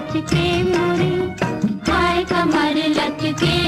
लचके मोरे हाय कमर लचके